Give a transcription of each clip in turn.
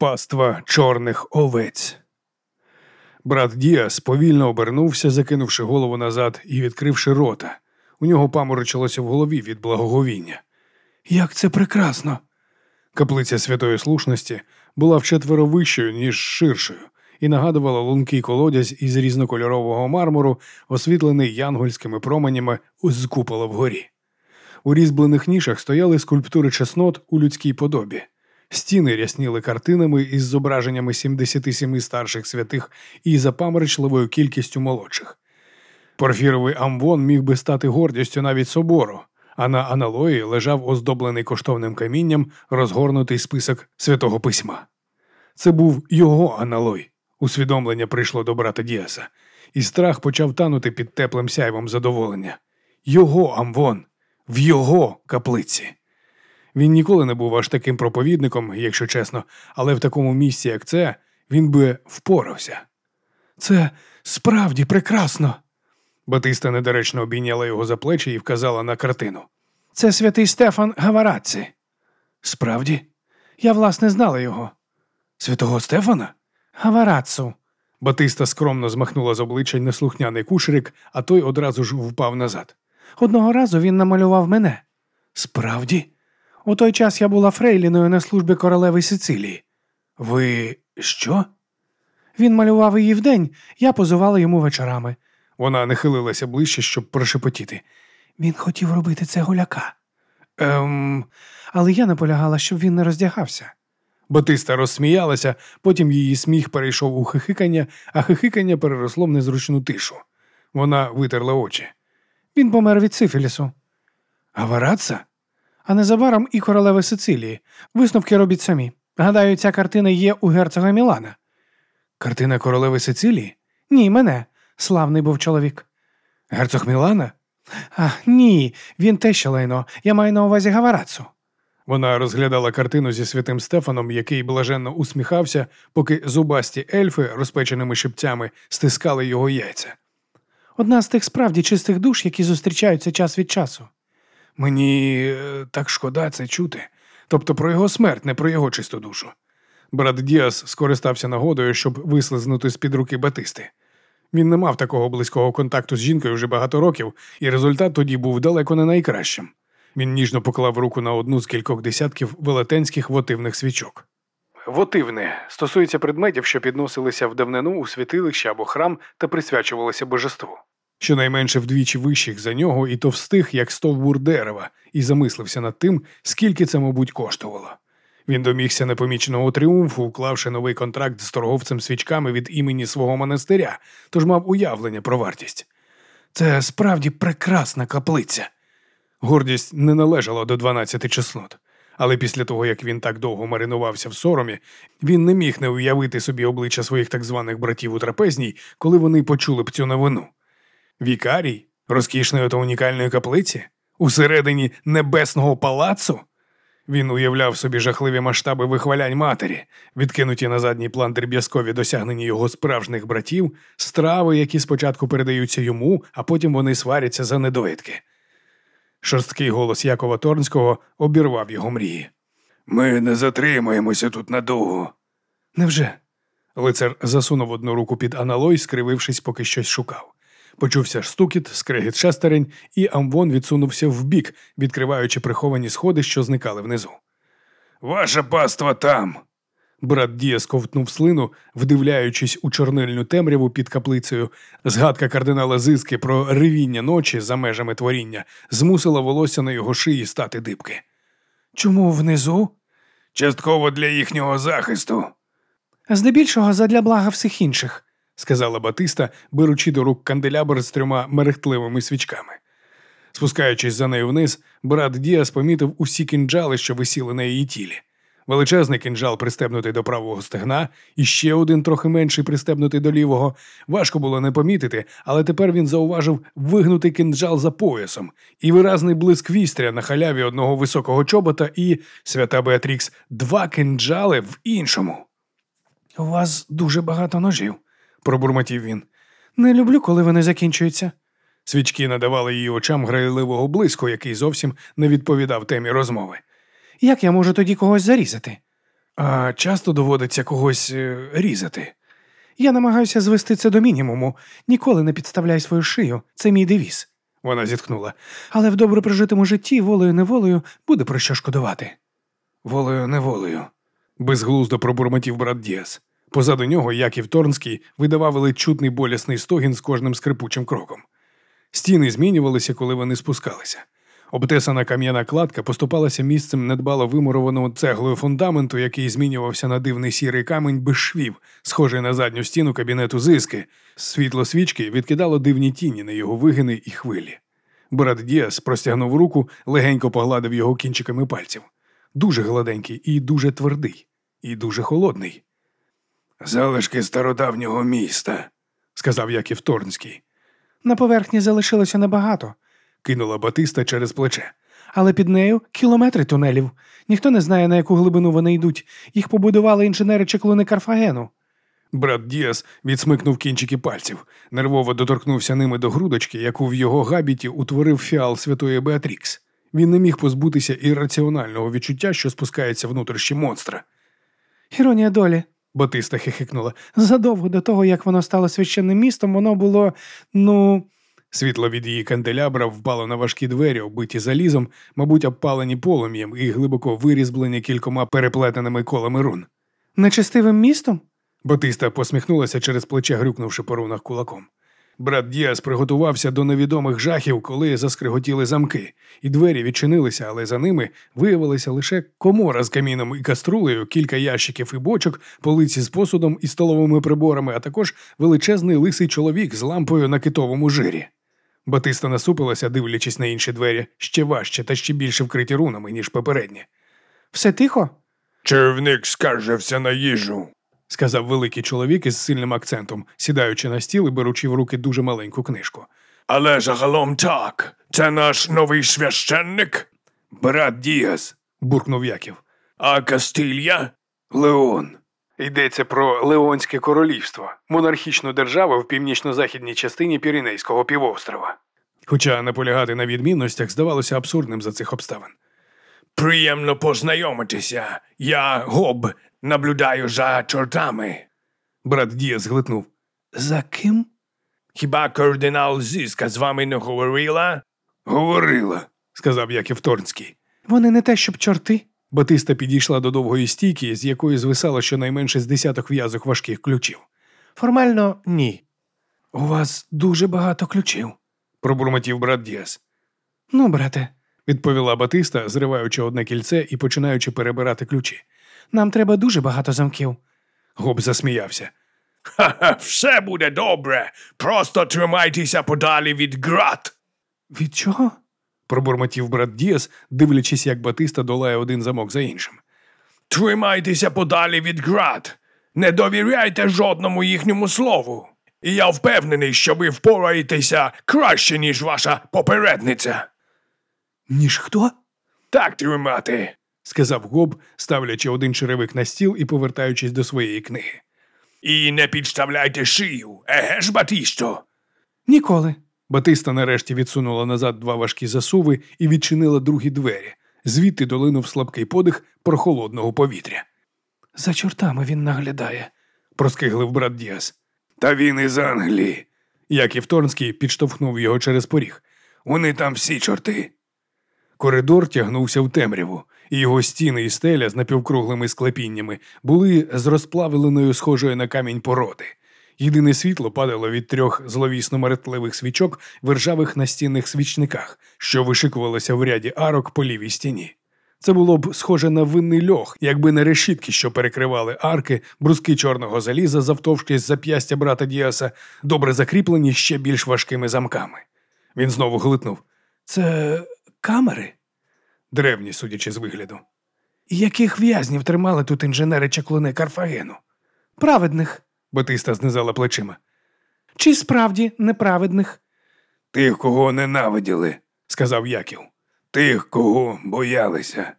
Паства чорних овець. Брат Діас повільно обернувся, закинувши голову назад і відкривши рота. У нього паморочилося в голові від благоговіння. Як це прекрасно! Каплиця святої слушності була вчетверо вищою, ніж ширшою, і нагадувала лункий колодязь із різнокольорового мармуру, освітлений янгольськими променями з купола вгорі. У різьблених нішах стояли скульптури чеснот у людській подобі. Стіни рясніли картинами із зображеннями 77 старших святих і запаморочливою кількістю молодших. Порфіровий амвон міг би стати гордістю навіть собору, а на аналої лежав оздоблений коштовним камінням розгорнутий список святого письма. Це був його аналой. Усвідомлення прийшло до брата Діаса, і страх почав танути під теплим сяйвом задоволення. Його амвон, в його каплиці. Він ніколи не був аж таким проповідником, якщо чесно, але в такому місці, як це, він би впорався. Це справді прекрасно. Батиста недоречно обійняла його за плечі і вказала на картину. Це святий Стефан Гавараці. Справді, я, власне, знала його. Святого Стефана? Гаварацу. Батиста скромно змахнула з обличчя неслухняний кушерик, а той одразу ж впав назад. Одного разу він намалював мене. Справді? У той час я була фрейліною на службі королеви Сицилії. Ви що? Він малював її вдень, я позувала йому вечорами. Вона нахилилася ближче, щоб прошепотіти. Він хотів робити це голяка. Ем, але я наполягала, щоб він не роздягався. Батиста розсміялася, потім її сміх перейшов у хихикання, а хихикання переросло в незручну тишу. Вона витерла очі. Він помер від сифілісу. Гавараца? А незабаром і королеви Сицилії. Висновки робіть самі. Гадаю, ця картина є у герцога Мілана. Картина королеви Сицилії? Ні, мене. Славний був чоловік. Герцог Мілана? А, ні, він те ще лайно. Я маю на увазі Гаварацу. Вона розглядала картину зі святим Стефаном, який блаженно усміхався, поки зубасті ельфи розпеченими шипцями стискали його яйця. Одна з тих справді чистих душ, які зустрічаються час від часу. Мені е, так шкода це чути. Тобто про його смерть, не про його чисту душу. Брат Діас скористався нагодою, щоб вислизнути з-під руки Батисти. Він не мав такого близького контакту з жінкою вже багато років, і результат тоді був далеко не найкращим. Він ніжно поклав руку на одну з кількох десятків велетенських вотивних свічок. Вотивне стосується предметів, що підносилися в давнину у святилище або храм та присвячувалися божеству. Щонайменше вдвічі вищих за нього і товстих, як стовбур дерева, і замислився над тим, скільки це, мабуть, коштувало. Він домігся непоміченого тріумфу, уклавши новий контракт з торговцем свічками від імені свого монастиря, тож мав уявлення про вартість. Це справді прекрасна каплиця. Гордість не належала до дванадцяти чеснот, але після того, як він так довго маринувався в соромі, він не міг не уявити собі обличчя своїх так званих братів у трапезній, коли вони почули б цю новину. Вікарій розкішної та унікальної каплиці усередині небесного палацу. Він уявляв собі жахливі масштаби вихвалянь матері, відкинуті на задній план дріб'язкові досягнення його справжніх братів, страви, які спочатку передаються йому, а потім вони сваряться за недоїдки. Шорсткий голос Якова Торнського обірвав його мрії. Ми не затримаємося тут надовго. Невже? Лицар засунув одну руку під аналой, скривившись, поки щось шукав. Почувся ж стукіт, скрегіт шестерень, і Амвон відсунувся вбік, відкриваючи приховані сходи, що зникали внизу. Ваша паства там. Брат Дія сковтнув слину, вдивляючись у чорнильну темряву під каплицею. Згадка кардинала Зиски про ревіння ночі за межами творіння змусила волосся на його шиї стати дибки. Чому внизу? Частково для їхнього захисту. Здебільшого задля блага всіх інших, сказала Батиста, беручи до рук канделябр з трьома мерехтливими свічками. Спускаючись за нею вниз, брат Діас помітив усі кінджали, що висіли на її тілі. Величезний кінжал пристебнутий до правого стегна, і ще один трохи менший пристебнутий до лівого. Важко було не помітити, але тепер він зауважив вигнутий кінжал за поясом і виразний блиск вістря на халяві одного високого чобота і, свята Беатрікс, два кинджали в іншому. У вас дуже багато ножів, пробурмотів він. Не люблю, коли вони закінчуються. Свічки надавали її очам грайливого блиску, який зовсім не відповідав темі розмови. Як я можу тоді когось зарізати? А часто доводиться когось е, різати. Я намагаюся звести це до мінімуму. Ніколи не підставляй свою шию. Це мій девіз. Вона зітхнула. Але в добре прожитому житті, волею неволею, буде про що шкодувати. Волею неволею. Безглуздо пробурмотів брат Діас. Позаду нього Яків Торнський видавав ледь чутний болісний стогін з кожним скрипучим кроком. Стіни змінювалися, коли вони спускалися. Обтесана кам'яна кладка поступалася місцем недбало вимурованого цеглою фундаменту, який змінювався на дивний сірий камінь без швів, схожий на задню стіну кабінету зиски. Світло свічки відкидало дивні тіні на його вигини і хвилі. Брат Діас простягнув руку, легенько погладив його кінчиками пальців. Дуже гладенький і дуже твердий, і дуже холодний. Залишки стародавнього міста, сказав Яків Торнський. На поверхні залишилося небагато, кинула Батиста через плече. але під нею кілометри тунелів. Ніхто не знає, на яку глибину вони йдуть. Їх побудували інженери чеклуни Карфагену. Брат Діас відсмикнув кінчики пальців, нервово доторкнувся ними до грудочки, яку в його габіті утворив фіал святої Беатрікс. Він не міг позбутися ірраціонального відчуття, що спускається внутрішні монстра. Іронія долі. Батиста хихикнула. Задовго до того, як воно стало священним містом, воно було, ну, Світло від її канделябра впало на важкі двері, оббиті залізом, мабуть, обпалені полум'ям і глибоко вирізблені кількома переплетеними колами рун. Нечистивим містом? Батиста посміхнулася через плече, грюкнувши по рунах кулаком. Брат Діас приготувався до невідомих жахів, коли заскриготіли замки, і двері відчинилися, але за ними виявилася лише комора з каміном і каструлею, кілька ящиків і бочок, полиці з посудом і столовими приборами, а також величезний лисий чоловік з лампою на китовому жирі. Батиста насупилася, дивлячись на інші двері, ще важче та ще більше вкриті рунами, ніж попередні. Все тихо? Червник скаржився на їжу, сказав великий чоловік із сильним акцентом, сідаючи на стіл і беручи в руки дуже маленьку книжку. Але загалом так. Це наш новий священник? Брат Діас, буркнув Яків. А Кастилья? Леон. Йдеться про Леонське королівство, монархічну державу в північно-західній частині Піренейського півострова. Хоча наполягати на відмінностях здавалося абсурдним за цих обставин. Приємно познайомитися. Я Гоб, наблюдаю за чортами. Брат Діас глитнув. За ким? Хіба кардинал Зіска з вами не говорила? Говорила, сказав Яків Торнський. Вони не те, щоб чорти. Батиста підійшла до довгої стійки, з якої звисало щонайменше з десяток в'язок важких ключів. Формально ні. У вас дуже багато ключів, пробурмотів брат Діас. Ну, брате, відповіла Батиста, зриваючи одне кільце і починаючи перебирати ключі. Нам треба дуже багато замків. Гоб засміявся. Ха-ха, все буде добре. Просто тримайтеся подалі від град. Від чого? пробурмотів брат Діас, дивлячись, як Батиста долає один замок за іншим. Тримайтеся подалі від град. Не довіряйте жодному їхньому слову. І я впевнений, що ви впораєтеся краще, ніж ваша попередниця. Ніж хто? Так тримати, сказав Гоб, ставлячи один черевик на стіл і повертаючись до своєї книги. І не підставляйте шию, еге ж, Батісто. Ніколи. Батиста нарешті відсунула назад два важкі засуви і відчинила другі двері. Звідти долинув слабкий подих прохолодного повітря. За чортами він наглядає, проскиглив брат Діас. Та він із Англії. Яків Торнський підштовхнув його через поріг. Вони там всі чорти. Коридор тягнувся в темряву, і його стіни і стеля з напівкруглими склепіннями були з розплавленою схожою на камінь породи. Єдине світло падало від трьох зловісно меретливих свічок в ржавих настінних свічниках, що вишикувалися в ряді арок по лівій стіні. Це було б схоже на винний льох, якби не решітки, що перекривали арки, бруски чорного заліза, завтовшки з зап'ястя брата Діаса, добре закріплені ще більш важкими замками. Він знову глитнув. Це камери? Древні, судячи з вигляду. Яких в'язнів тримали тут інженери чаклуни Карфагену? Праведних. Батиста знизала плечима. Чи справді неправедних? Тих, кого ненавиділи, сказав Яків. Тих, кого боялися.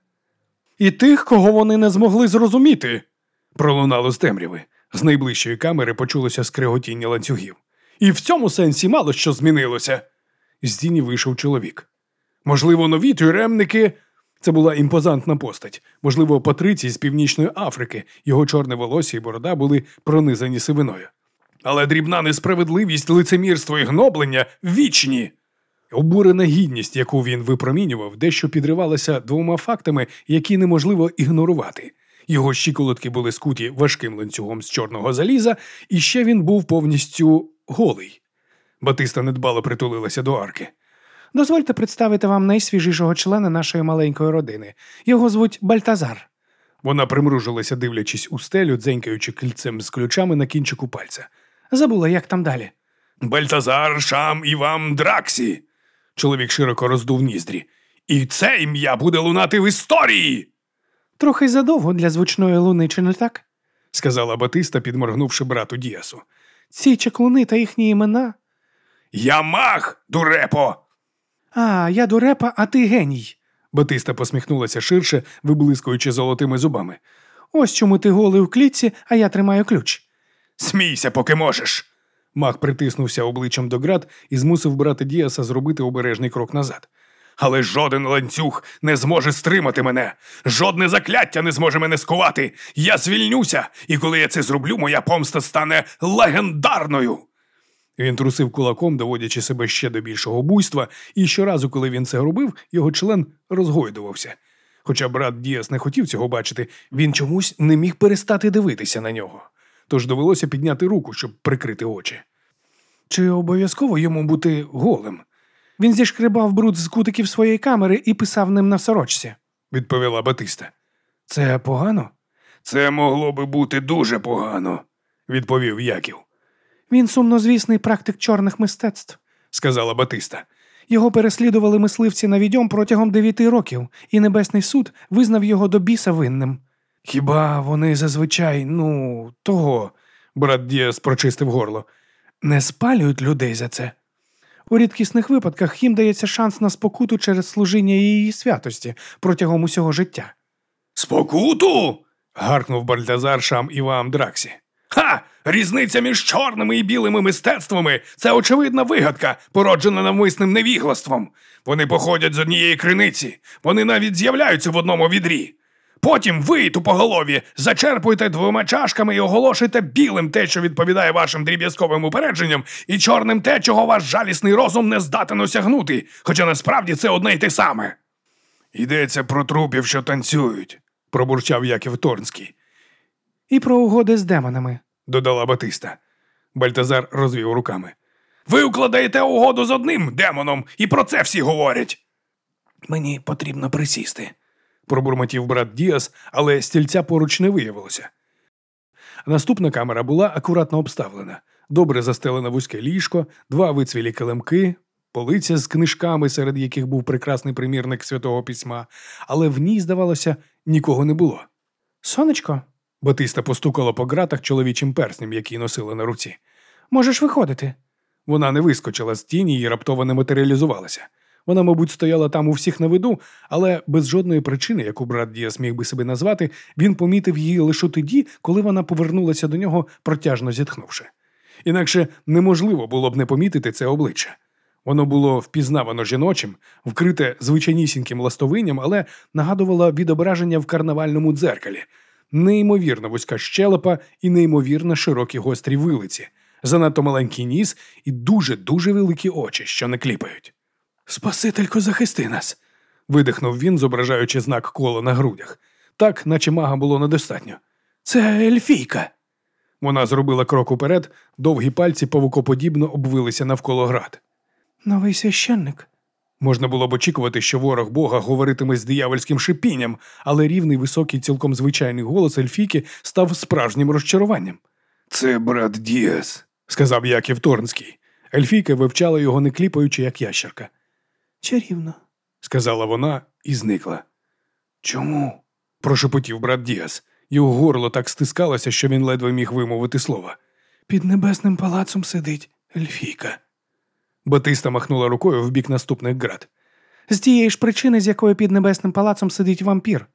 І тих, кого вони не змогли зрозуміти. Пролунало з темряви. З найближчої камери почулося скриготіння ланцюгів. І в цьому сенсі мало що змінилося. З тіні вийшов чоловік. Можливо, нові тюремники. Це була імпозантна постать, можливо, патрицій з Північної Африки, його чорне волосся і борода були пронизані сивиною. Але дрібна несправедливість, лицемірство і гноблення вічні. Обурена гідність, яку він випромінював, дещо підривалася двома фактами, які неможливо ігнорувати. Його щиколотки були скуті важким ланцюгом з чорного заліза, і ще він був повністю голий. Батиста недбало притулилася до арки. Дозвольте представити вам найсвіжішого члена нашої маленької родини. Його звуть Бальтазар. Вона примружилася, дивлячись у стелю, дзенькаючи кільцем з ключами на кінчику пальця. Забула, як там далі. Бальтазар Шам Івам Драксі. Чоловік широко роздув ніздрі. І це ім'я буде лунати в історії. Трохи задовго для звучної луни, чи не так? сказала Батиста, підморгнувши брату Діасу. Ці чаклуни та їхні імена. Я мах, дурепо. А, я дурепа, а ти геній. Батиста посміхнулася ширше, виблискуючи золотими зубами. Ось чому ти голий у клітці, а я тримаю ключ. Смійся, поки можеш. Мах притиснувся обличчям до град і змусив брата Діаса зробити обережний крок назад. Але жоден ланцюг не зможе стримати мене, жодне закляття не зможе мене скувати. Я звільнюся, і коли я це зроблю, моя помста стане легендарною. Він трусив кулаком, доводячи себе ще до більшого буйства, і щоразу, коли він це робив, його член розгойдувався. Хоча брат Діас не хотів цього бачити, він чомусь не міг перестати дивитися на нього. Тож довелося підняти руку, щоб прикрити очі. Чи обов'язково йому бути голим? Він зішкребав бруд з кутиків своєї камери і писав ним на сорочці, відповіла Батиста. Це погано? Це могло би бути дуже погано, відповів Яків. Він сумнозвісний практик чорних мистецтв, сказала Батиста. Його переслідували мисливці на відьом протягом дев'яти років, і Небесний суд визнав його до біса винним. Хіба вони зазвичай, ну, того, брат Діас прочистив горло, не спалюють людей за це. У рідкісних випадках їм дається шанс на спокуту через служіння її святості протягом усього життя. Спокуту. гаркнув Бальтазар Шам Івам Драксі. Ха! Різниця між чорними і білими мистецтвами це очевидна вигадка, породжена навмисним невіглаством. Вони походять з однієї криниці, вони навіть з'являються в одному відрі. Потім ви, тупоголові, зачерпуєте двома чашками і оголошуєте білим те, що відповідає вашим дріб'язковим упередженням, і чорним те, чого ваш жалісний розум не здатен осягнути, хоча насправді це одне й те саме. Йдеться про трупів, що танцюють, пробурчав Яків Торнський. І про угоди з демонами, додала Батиста. Бальтазар розвів руками. Ви укладаєте угоду з одним демоном, і про це всі говорять. Мені потрібно присісти, пробурмотів брат Діас, але стільця поруч не виявилося. Наступна камера була акуратно обставлена, добре застелене вузьке ліжко, два вицвілі килимки, полиця з книжками, серед яких був прекрасний примірник святого письма, але в ній, здавалося, нікого не було. Сонечко, Батиста постукала по ґратах чоловічим перснем, який носила на руці. Можеш виходити. Вона не вискочила з тіні і раптово не матеріалізувалася. Вона, мабуть, стояла там у всіх на виду, але без жодної причини, яку брат Діас міг би себе назвати, він помітив її лише тоді, коли вона повернулася до нього, протяжно зітхнувши. Інакше неможливо було б не помітити це обличчя. Воно було впізнавано жіночим, вкрите звичайнісіньким ластовинням, але нагадувало відображення в карнавальному дзеркалі, неймовірно вузька щелепа і неймовірно широкі гострі вилиці, занадто маленький ніс і дуже-дуже великі очі, що не кліпають. Спасителько, захисти нас. видихнув він, зображаючи знак кола на грудях. Так, наче мага було недостатньо. Це ельфійка. Вона зробила крок уперед, довгі пальці павукоподібно обвилися навколо град. Новий священник. Можна було б очікувати, що ворог Бога говоритиме з диявольським шипінням, але рівний високий, цілком звичайний голос Ельфіки став справжнім розчаруванням. Це брат Діас, сказав Яків Торнський. Ельфійка вивчала його, не кліпаючи, як ящерка. Чарівно, сказала вона і зникла. Чому? прошепотів брат Діас. Його горло так стискалося, що він ледве міг вимовити слова. Під небесним палацом сидить Ельфійка. Батиста махнула рукою в бік наступних град. З тієї ж причини, з якої під небесним палацом сидить вампір.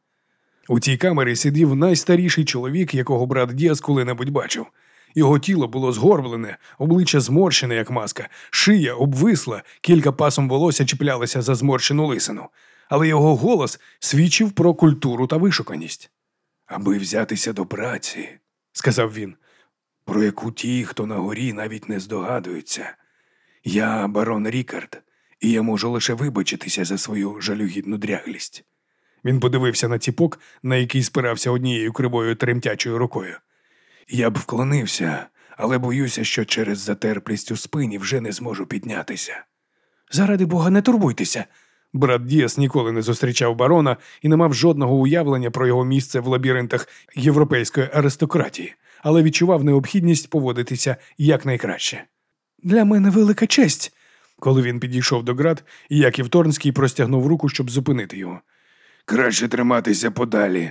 У цій камері сидів найстаріший чоловік, якого брат Діас коли-небудь бачив. Його тіло було згорблене, обличчя зморщене, як маска, шия обвисла, кілька пасом волосся чіплялися за зморщену лисину. але його голос свідчив про культуру та вишуканість. Аби взятися до праці, сказав він, про яку ті, хто на горі, навіть не здогадуються. Я барон Рікард, і я можу лише вибачитися за свою жалюгідну дряглість. Він подивився на ціпок, на який спирався однією кривою тремтячою рукою. Я б вклонився, але боюся, що через затерплість у спині вже не зможу піднятися. Заради Бога, не турбуйтеся. Брат Діас ніколи не зустрічав барона і не мав жодного уявлення про його місце в лабіринтах європейської аристократії, але відчував необхідність поводитися якнайкраще. Для мене велика честь. Коли він підійшов до град, Яків Торнський простягнув руку, щоб зупинити його. Краще триматися подалі.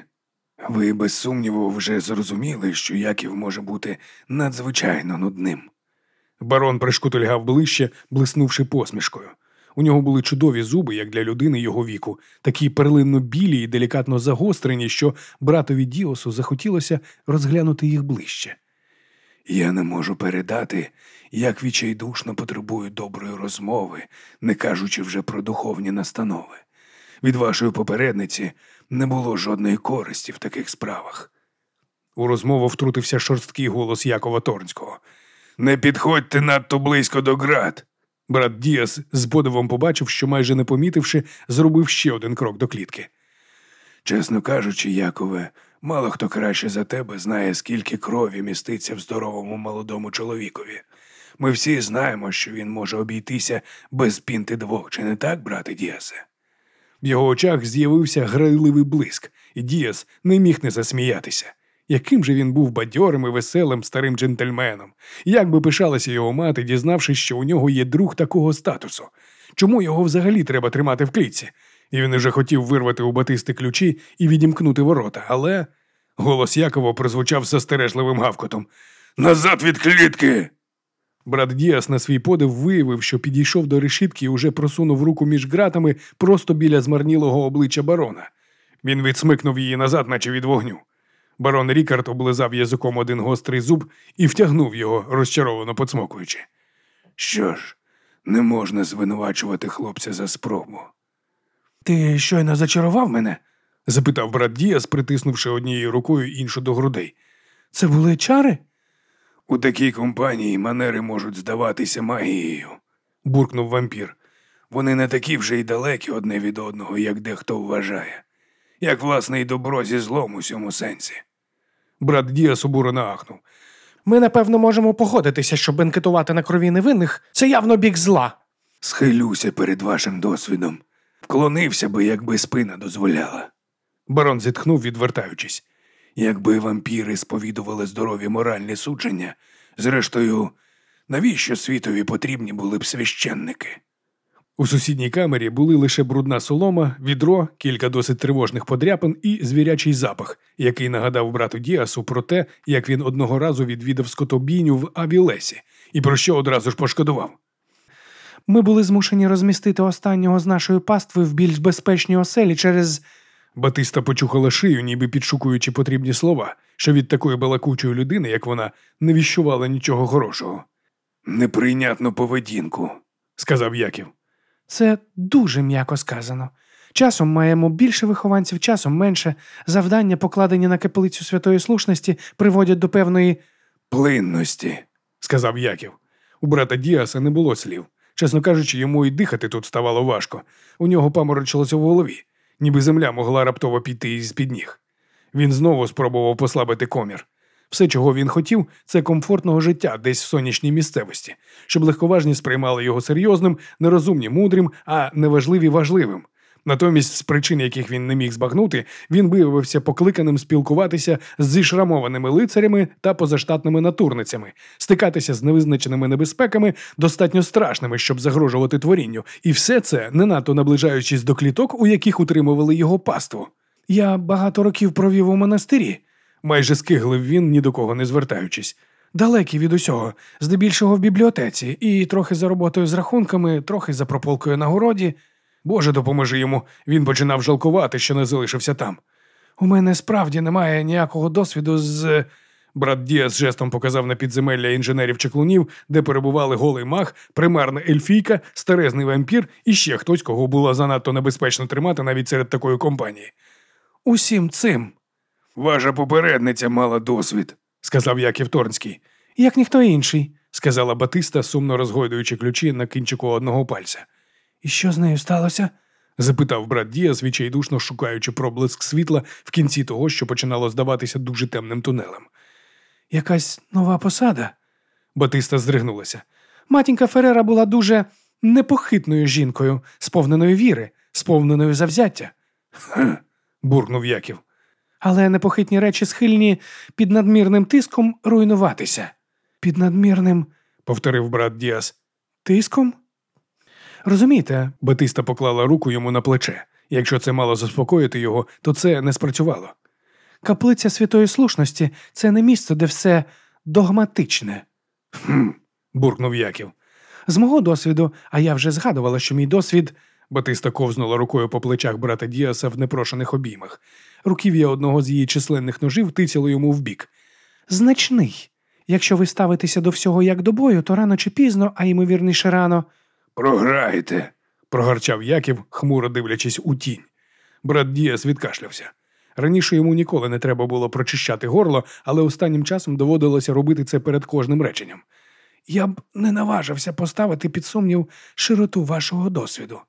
Ви, без сумніву, вже зрозуміли, що Яків може бути надзвичайно нудним. Барон пришкутильгав ближче, блиснувши посмішкою. У нього були чудові зуби, як для людини його віку, такі перлинно білі і делікатно загострені, що братові Діосу захотілося розглянути їх ближче. Я не можу передати, як відчайдушно потребую доброї розмови, не кажучи вже про духовні настанови. Від вашої попередниці не було жодної користі в таких справах. У розмову втрутився шорсткий голос Якова Торнського. Не підходьте надто близько до град. Брат Діас з подивом побачив, що, майже не помітивши, зробив ще один крок до клітки. Чесно кажучи, Якове, мало хто краще за тебе знає, скільки крові міститься в здоровому молодому чоловікові. Ми всі знаємо, що він може обійтися без пінти двох, чи не так, брате Діасе? В його очах з'явився грайливий блиск, і Діас не міг не засміятися. Яким же він був бадьорим і веселим старим джентльменом, як би пишалася його мати, дізнавшись, що у нього є друг такого статусу. Чому його взагалі треба тримати в клітці? І він уже хотів вирвати у батисти ключі і відімкнути ворота, але голос Якова прозвучав застережливим гавкотом. Назад від клітки! Брат Діас на свій подив виявив, що підійшов до решітки і уже просунув руку між ґратами просто біля змарнілого обличчя барона. Він відсмикнув її назад, наче від вогню. Барон Рікард облизав язиком один гострий зуб і втягнув його, розчаровано поцмокуючи. Що ж, не можна звинувачувати хлопця за спробу. Ти щойно зачарував мене? запитав брат Діас, притиснувши однією рукою іншу до грудей. Це були чари? У такій компанії манери можуть здаватися магією, буркнув вампір. Вони не такі вже й далекі одне від одного, як дехто вважає, як власне й добро зі злом у цьому сенсі. Брат Діас обурено ахнув. Ми, напевно, можемо погодитися, що бенкетувати на крові невинних це явно бік зла. Схилюся перед вашим досвідом. Вклонився би, якби спина дозволяла. Барон зітхнув, відвертаючись. Якби вампіри сповідували здорові моральні судження, зрештою, навіщо світові потрібні були б священники? У сусідній камері були лише брудна солома, відро, кілька досить тривожних подряпин і звірячий запах, який нагадав брату Діасу про те, як він одного разу відвідав скотобійню в Авілесі, і про що одразу ж пошкодував. Ми були змушені розмістити останнього з нашої пастви в більш безпечній оселі через. Батиста почухала шию, ніби підшукуючи потрібні слова, що від такої балакучої людини, як вона, не віщувала нічого хорошого. Неприйнятну поведінку, сказав Яків. Це дуже м'яко сказано. Часом маємо більше вихованців, часом менше. Завдання, покладені на капелицю святої слушності, приводять до певної плинності, сказав Яків. У брата Діаса не було слів. Чесно кажучи, йому і дихати тут ставало важко. У нього паморочилося в голові, ніби земля могла раптово піти із під ніг. Він знову спробував послабити комір. Все, чого він хотів, це комфортного життя десь в сонячній місцевості, щоб легковажні сприймали його серйозним, нерозумні мудрим, а неважливі важливим. Натомість, з причин, яких він не міг збагнути, він виявився покликаним спілкуватися з зішрамованими лицарями та позаштатними натурницями, стикатися з невизначеними небезпеками, достатньо страшними, щоб загрожувати творінню, і все це не надто наближаючись до кліток, у яких утримували його паству. Я багато років провів у монастирі, майже скиглив він, ні до кого не звертаючись. Далекий від усього, здебільшого в бібліотеці, і трохи за роботою з рахунками, трохи за прополкою на городі. Боже, допоможи йому. Він починав жалкувати, що не залишився там. У мене справді немає ніякого досвіду з. Брат Діас жестом показав на підземелля інженерів чеклунів, де перебували голий маг, примарна ельфійка, старезний вампір і ще хтось, кого було занадто небезпечно тримати навіть серед такої компанії. Усім цим, Ваша попередниця мала досвід, сказав Яків Торнський. як ніхто інший. сказала Батиста, сумно розгойдуючи ключі на кінчику одного пальця. І що з нею сталося? запитав брат Діас, відчайдушно шукаючи проблиск світла в кінці того, що починало здаватися дуже темним тунелем. Якась нова посада. Батиста здригнулася. Матінка Ферера була дуже непохитною жінкою, сповненою віри, сповненою завзяття. буркнув Яків. Але непохитні речі схильні під надмірним тиском руйнуватися. Під надмірним повторив брат Діас. тиском? Розумієте, Батиста поклала руку йому на плече. Якщо це мало заспокоїти його, то це не спрацювало. каплиця святої слушності це не місце, де все догматичне. Хм. буркнув Яків. З мого досвіду, а я вже згадувала, що мій досвід Батиста ковзнула рукою по плечах брата Діаса в непрошених обіймах. Руків'я одного з її численних ножів тицяло йому в бік. значний. Якщо ви ставитеся до всього як до бою, то рано чи пізно, а ймовірніше рано. Програєте, прогарчав Яків, хмуро дивлячись у тінь. Брат Діас відкашлявся. Раніше йому ніколи не треба було прочищати горло, але останнім часом доводилося робити це перед кожним реченням. Я б не наважився поставити під сумнів широту вашого досвіду.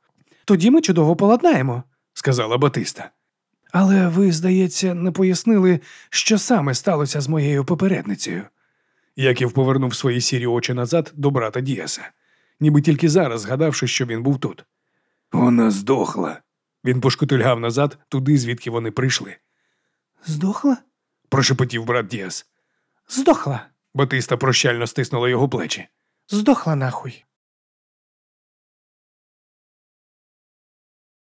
Тоді ми чудово поладнаємо. сказала Батиста. Але ви, здається, не пояснили, що саме сталося з моєю попередницею. Яків повернув свої сірі очі назад до брата Діаса, ніби тільки зараз згадавши, що він був тут. Вона здохла. Він пошкутильгав назад, туди, звідки вони прийшли. Здохла? Прошепотів брат Діас. Здохла. Батиста прощально стиснула його плечі. Здохла нахуй.